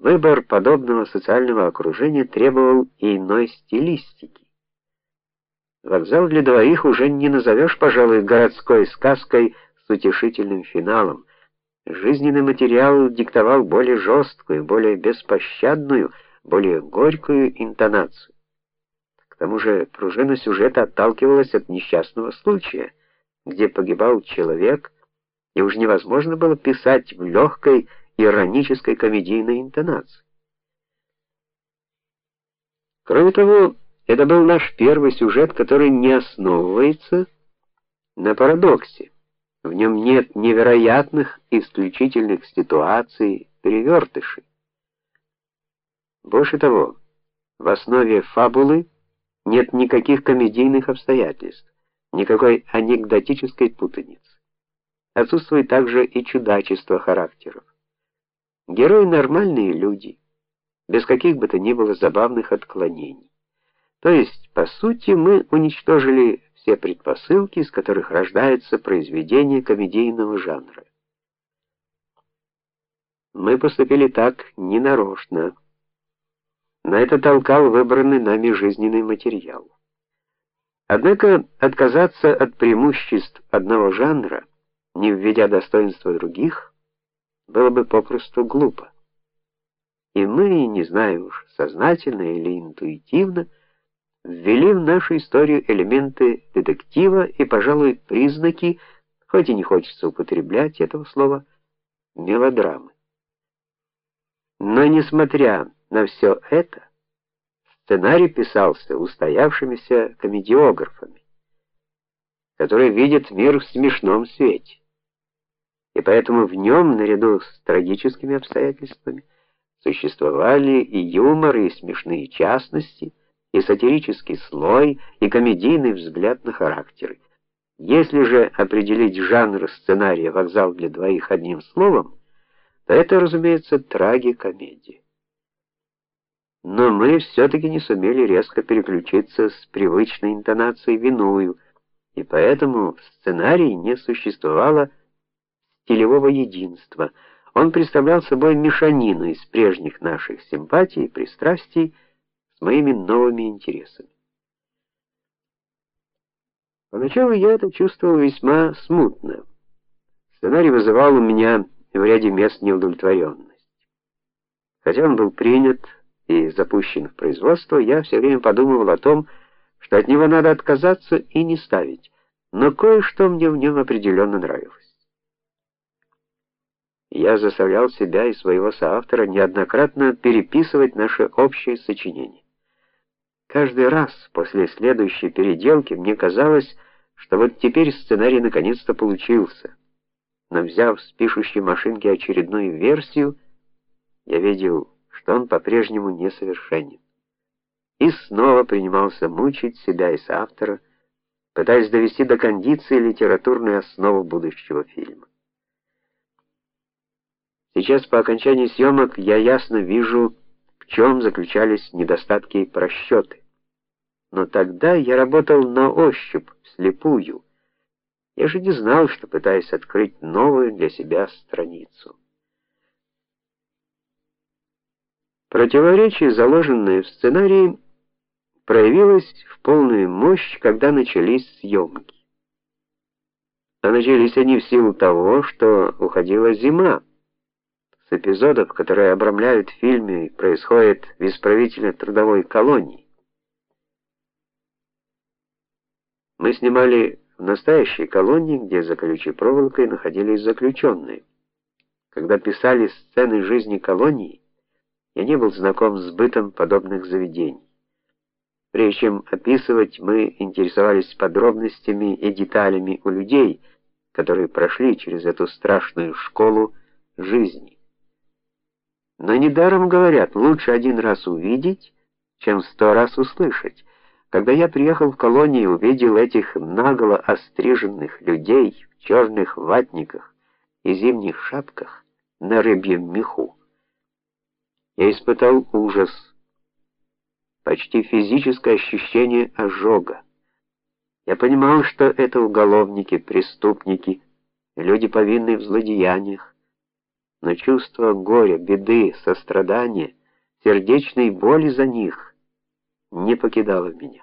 Выбор подобного социального окружения требовал и иной стилистики. Вокзал для двоих уже не назовешь, пожалуй, городской сказкой с утешительным финалом. Жизненный материал диктовал более жесткую, более беспощадную, более горькую интонацию. К тому же пружина сюжета отталкивалась от несчастного случая, где погибал человек, и уж невозможно было писать в легкой иронической комедийной интонации. Кроме того, это был наш первый сюжет, который не основывается на парадоксе. В нем нет невероятных исключительных ситуаций, перевертышей. Больше того, в основе фабулы нет никаких комедийных обстоятельств, никакой анекдотической путаницы. Отсутствует также и чудачество характеров. Герои нормальные люди, без каких бы то ни было забавных отклонений. То есть, по сути, мы уничтожили все предпосылки, из которых рождается произведение комедийного жанра. Мы поступили так ненарочно. На это толкал выбранный нами жизненный материал. Однако отказаться от преимуществ одного жанра, не введя достоинства других, было бы попросту глупо. И мы, не знаю уж, сознательно или интуитивно, ввели в нашу историю элементы детектива и, пожалуй, признаки, хоть и не хочется употреблять этого слова, мелодрамы. Но несмотря на все это, сценарий писался устоявшимися комедиографами, которые видят мир в смешном свете и поэтому в нем, наряду с трагическими обстоятельствами, существовали и юмор, и смешные частности, и сатирический слой, и комедийный взгляд на характеры. Если же определить жанр сценария Вокзал для двоих одним словом, то это, разумеется, трагикомедия. Но мы все таки не сумели резко переключиться с привычной интонацией в иную, и поэтому в сценарии не существовало стилевого единства. Он представлял собой мешанину из прежних наших симпатий и пристрастий с моими новыми интересами. Поначалу я это чувствовал весьма смутно. Сценарий вызывал у меня в ряде мест неудовлетворенность. Хотя он был принят и запущен в производство, я все время подумывал о том, что от него надо отказаться и не ставить. Но кое-что мне в нем определенно нравилось. Я заставлял себя и своего соавтора неоднократно переписывать наше общее сочинение. Каждый раз после следующей переделки мне казалось, что вот теперь сценарий наконец-то получился. Но взяв с пишущей машинки очередную версию, я видел, что он по-прежнему несовершенен. И снова принимался мучить себя и соавтора, пытаясь довести до кондиции литературную основу будущего фильма. Сейчас по окончании съемок я ясно вижу, в чем заключались недостатки и просчеты. Но тогда я работал на ощупь, вслепую. Я же не знал, что пытаюсь открыть новую для себя страницу. Противоречие, заложенное в сценарии, проявилось в полную мощь, когда начались съемки. А начались они в силу того, что уходила зима эпизодов, которые обрамляют фильмы, происходит в исправительно-трудовой колонии. Мы снимали в настоящей колонии, где за колючей проволокой находились заключенные. Когда писали сцены жизни колонии, я не был знаком с бытом подобных заведений. Прежде чем описывать, мы интересовались подробностями и деталями у людей, которые прошли через эту страшную школу жизни. Но недаром говорят, лучше один раз увидеть, чем сто раз услышать. Когда я приехал в колонию и увидел этих нагло остриженных людей в черных ватниках и зимних шапках на рыбьем меху, я испытал ужас, почти физическое ощущение ожога. Я понимал, что это уголовники, преступники, люди повинные в злодеяниях, но чувство горя, беды, сострадания, сердечной боли за них не покидало меня.